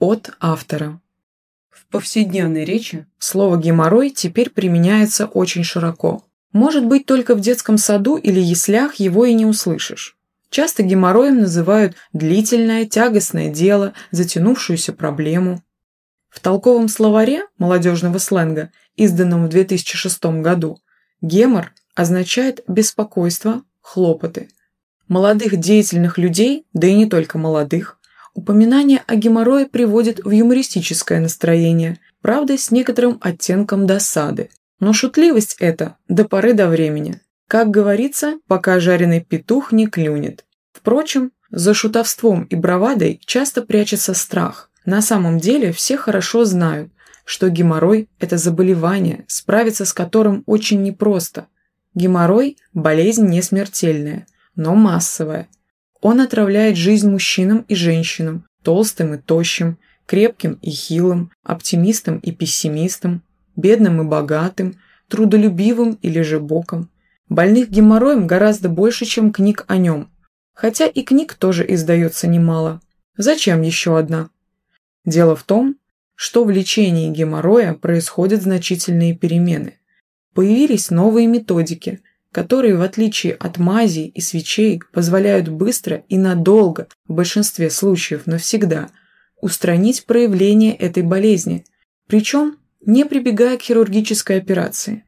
От автора. В повседневной речи слово «геморрой» теперь применяется очень широко. Может быть, только в детском саду или яслях его и не услышишь. Часто геморроем называют длительное, тягостное дело, затянувшуюся проблему. В толковом словаре молодежного сленга, изданном в 2006 году, гемор означает беспокойство, хлопоты. Молодых деятельных людей, да и не только молодых, упоминание о геморрое приводит в юмористическое настроение, правда с некоторым оттенком досады. Но шутливость эта до поры до времени. Как говорится, пока жареный петух не клюнет. Впрочем, за шутовством и бравадой часто прячется страх. На самом деле все хорошо знают, что геморрой – это заболевание, справиться с которым очень непросто. Геморрой – болезнь не смертельная, но массовая. Он отравляет жизнь мужчинам и женщинам, толстым и тощим, крепким и хилым, оптимистам и пессимистам, бедным и богатым, трудолюбивым или же боком. Больных геморроем гораздо больше, чем книг о нем. Хотя и книг тоже издается немало. Зачем еще одна? Дело в том, что в лечении геморроя происходят значительные перемены. Появились новые методики, которые, в отличие от мазей и свечей, позволяют быстро и надолго, в большинстве случаев навсегда, устранить проявление этой болезни, причем не прибегая к хирургической операции.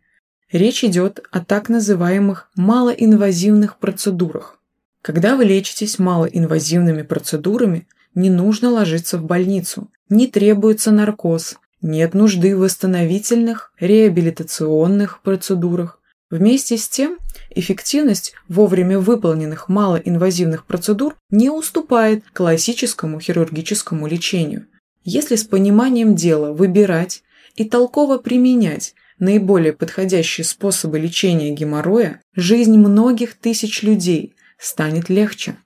Речь идет о так называемых малоинвазивных процедурах. Когда вы лечитесь малоинвазивными процедурами, не нужно ложиться в больницу, не требуется наркоз, нет нужды в восстановительных, реабилитационных процедурах. Вместе с тем, эффективность вовремя выполненных малоинвазивных процедур не уступает классическому хирургическому лечению. Если с пониманием дела выбирать и толково применять наиболее подходящие способы лечения геморроя, жизнь многих тысяч людей станет легче.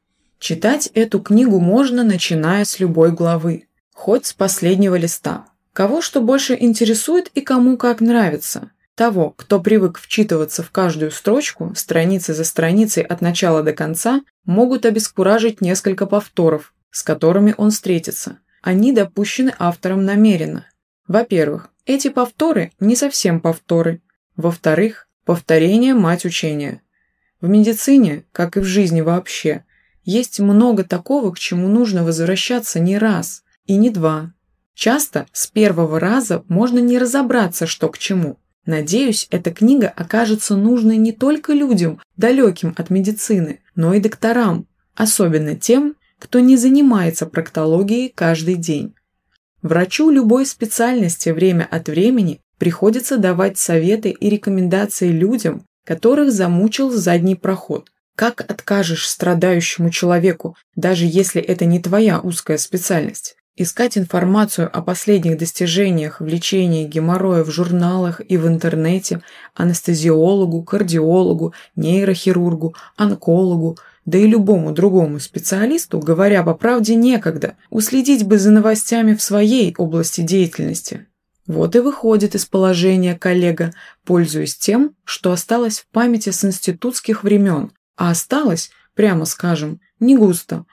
Читать эту книгу можно, начиная с любой главы, хоть с последнего листа. Кого что больше интересует и кому как нравится. Того, кто привык вчитываться в каждую строчку, страницы за страницей от начала до конца, могут обескуражить несколько повторов, с которыми он встретится. Они допущены автором намеренно. Во-первых, эти повторы не совсем повторы. Во-вторых, повторение – мать учения. В медицине, как и в жизни вообще, есть много такого, к чему нужно возвращаться не раз и не два. Часто с первого раза можно не разобраться, что к чему. Надеюсь, эта книга окажется нужной не только людям, далеким от медицины, но и докторам, особенно тем, кто не занимается проктологией каждый день. Врачу любой специальности время от времени приходится давать советы и рекомендации людям, которых замучил задний проход. Как откажешь страдающему человеку, даже если это не твоя узкая специальность? Искать информацию о последних достижениях в лечении геморроя в журналах и в интернете анестезиологу, кардиологу, нейрохирургу, онкологу – да и любому другому специалисту, говоря по правде, некогда. Уследить бы за новостями в своей области деятельности. Вот и выходит из положения коллега, пользуясь тем, что осталось в памяти с институтских времен, а осталось, прямо скажем, не густо.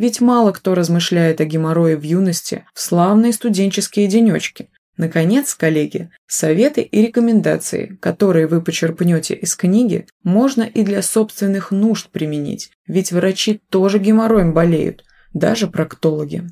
Ведь мало кто размышляет о геморрое в юности в славные студенческие денечки, Наконец, коллеги, советы и рекомендации, которые вы почерпнете из книги, можно и для собственных нужд применить, ведь врачи тоже геморроем болеют, даже проктологи.